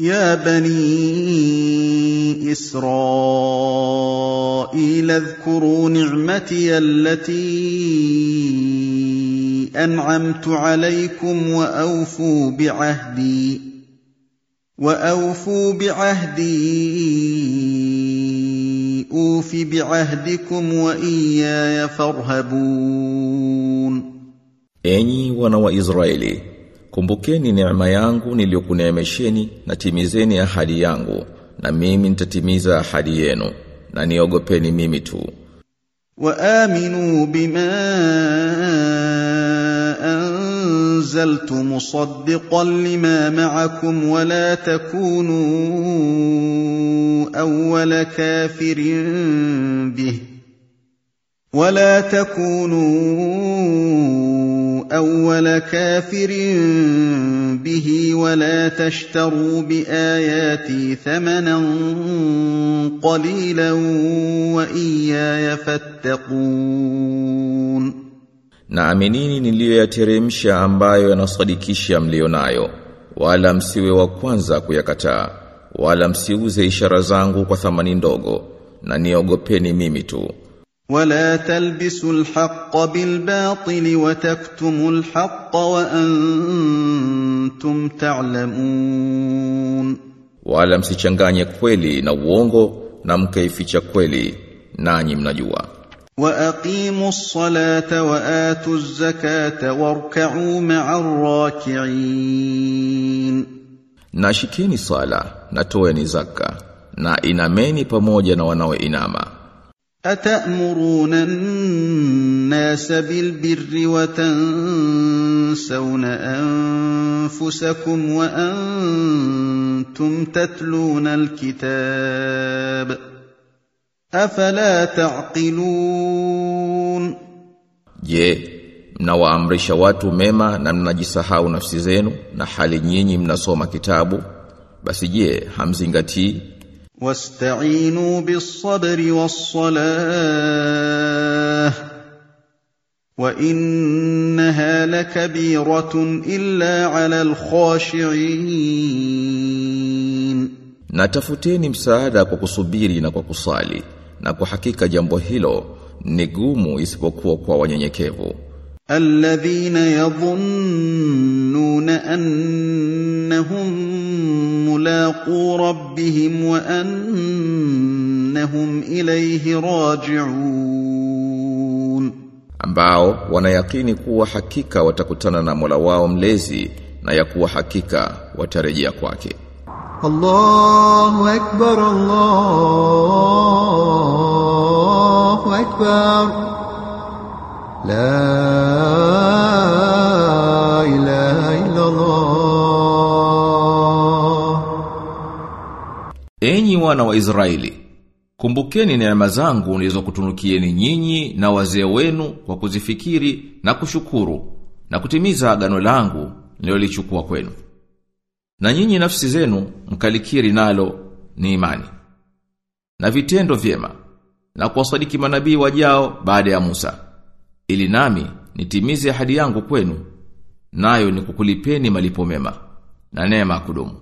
يا بني إسرائيل اذكروا نعمتي التي أنعمت عليكم وأوفوا بعهدي وأوفوا بعهدي أوف بعهدكم وإياي فارهبون. Wana wa Israeli, kumbukeni neema yangu niliyokuneemesheni na timizeni ahadi yangu, na mimi nitatimiza ahadi yenu, na niogopeni mimi tu. وامنوا بما انزلت مصدقا لما معكم ولا تكونوا اول كافر به ولا تكونوا اول كافر به ولا تشتروا باياتي ثمنا قليلا واياي فاتقون Na aminini niliyoyateremsha ambayo yanasadikisha mlio nayo, wala msiwe wa kwanza kuyakataa, wala msiuze ishara zangu kwa thamani ndogo, na niogopeni mimi tu. ولا تلبسوا الحق بالباطل وتكتموا الحق وانتم تعلمون Wala msichanganye kweli na uongo, na mkaificha kweli, nanyi mnajua. واقيموا الصلاه واتوا الزكاه واركعوا مع الراكعين Na shikeni sala, na toeni zaka, na inameni pamoja na wanaoinama. اتامرون الناس بالبر وتنسون انفسكم وانتم تتلون الكتاب افلا تعقلون Je, mnawaamrisha watu mema na mnajisahau nafsi zenu na hali nyinyi mnasoma kitabu? Basi je, hamzingatii? واستعينوا بالصبر والصلاه وانها لكبيره الا على الخاشعين Na tafuteni msaada kwa kusubiri na kwa kusali, na kwa hakika jambo hilo ni gumu isipokuwa kwa wanyenyekevu. الذين يظنون انهم ملاقو ربهم وانهم اليه راجعون ambao wanayakini kuwa hakika watakutana na Mola wao mlezi na ya kuwa hakika watarejea kwake. الله أكبر الله أكبر لا إله إلا الله Enyi wana wa Israeli, kumbukeni neema zangu nilizokutunukieni nyinyi na wazee wenu kwa kuzifikiri na kushukuru na kutimiza agano langu nililolichukua kwenu. Na nyinyi nafsi zenu mkalikiri nalo ni imani. Na vitendo vyema na kuwasadiki manabii wajao baada ya Musa. ili nami nitimize ahadi yangu kwenu, nayo ni kukulipeni malipo mema na neema kudumu.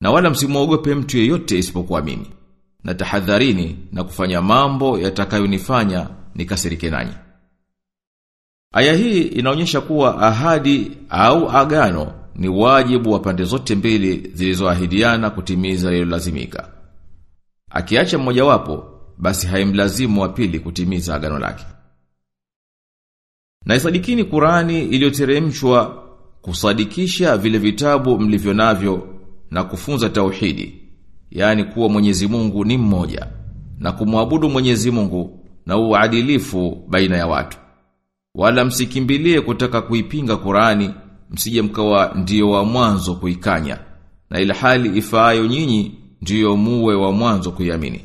Na wala msimwogope mtu yeyote isipokuwa mimi. Na tahadharini na kufanya mambo yatakayonifanya nikasirike nanyi. Aya hii inaonyesha kuwa ahadi au agano ni wajibu wa pande zote mbili zilizoahidiana kutimiza lililolazimika. Akiacha mmojawapo, basi haimlazimu wa pili kutimiza agano lake. Na isadikini Qurani iliyoteremshwa kusadikisha vile vitabu mlivyo navyo na kufunza tauhidi, yani kuwa Mwenyezi Mungu ni mmoja na kumwabudu Mwenyezi Mungu na uadilifu baina ya watu. Wala msikimbilie kutaka kuipinga Qurani, msije mkawa ndio wa mwanzo kuikanya, na ilhali ifaayo nyinyi ndiyo muwe wa mwanzo kuiamini.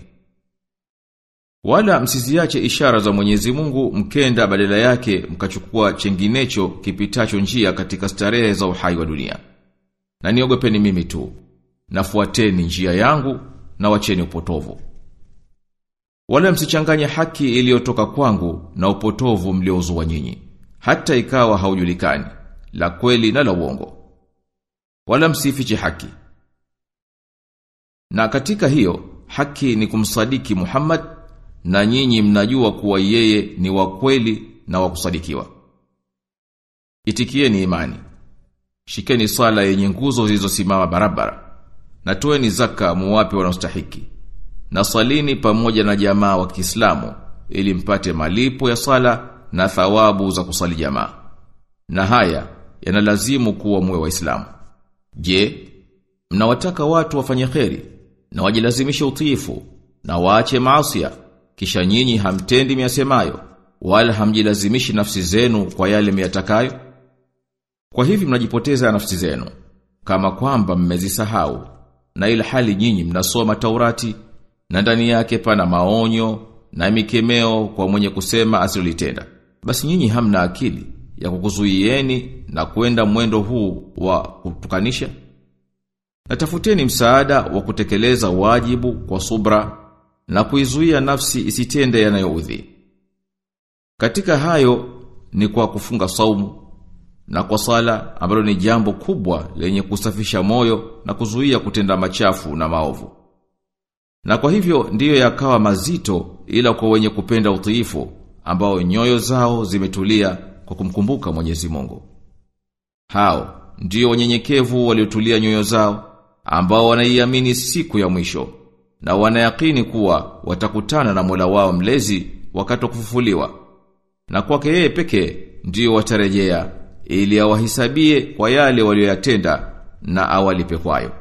Wala msiziache ishara za Mwenyezi Mungu mkenda badala yake mkachukua chenginecho kipitacho njia katika starehe za uhai wa dunia. Na niogopeni mimi tu, nafuateni njia yangu na wacheni upotovu. Wala msichanganye haki iliyotoka kwangu na upotovu mliozua nyinyi, hata ikawa haujulikani, la kweli na la uongo. Wala msifiche haki, Na katika hiyo haki ni kumsadiki Muhammad na nyinyi mnajua kuwa yeye ni wa kweli na wa kusadikiwa. Itikieni imani. Shikeni sala yenye nguzo zilizosimama barabara. Na toeni zaka muwape wanaostahiki. Na salini pamoja na jamaa wa Kiislamu ili mpate malipo ya sala na thawabu za kusali jamaa. Na haya yanalazimu kuwa mwe waislamu. Je, mnawataka watu wafanye kheri na wajilazimishe utiifu na waache maasiya kisha nyinyi hamtendi miasemayo wala hamjilazimishi nafsi zenu kwa yale miyatakayo? Kwa hivi mnajipoteza nafsi zenu kama kwamba mmezisahau na ila hali nyinyi mnasoma Taurati na ndani yake pana maonyo na mikemeo kwa mwenye kusema asilitenda. Basi nyinyi hamna akili ya kukuzuieni na kwenda mwendo huu wa kutukanisha? Natafuteni msaada wa kutekeleza wajibu kwa subra na kuizuia nafsi isitende yanayoudhi. Katika hayo ni kwa kufunga saumu na kwa sala ambalo ni jambo kubwa lenye kusafisha moyo na kuzuia kutenda machafu na maovu. Na kwa hivyo ndiyo yakawa mazito ila kwa wenye kupenda utiifu ambao nyoyo zao zimetulia kwa kumkumbuka Mwenyezi Mungu. Hao ndiyo wanyenyekevu waliotulia nyoyo zao ambao wanaiamini siku ya mwisho na wanayakini kuwa watakutana na Mola wao mlezi wakati wa kufufuliwa. Na kwake yeye pekee ndiyo watarejea ili awahisabie kwa yale walioyatenda na awalipe kwayo.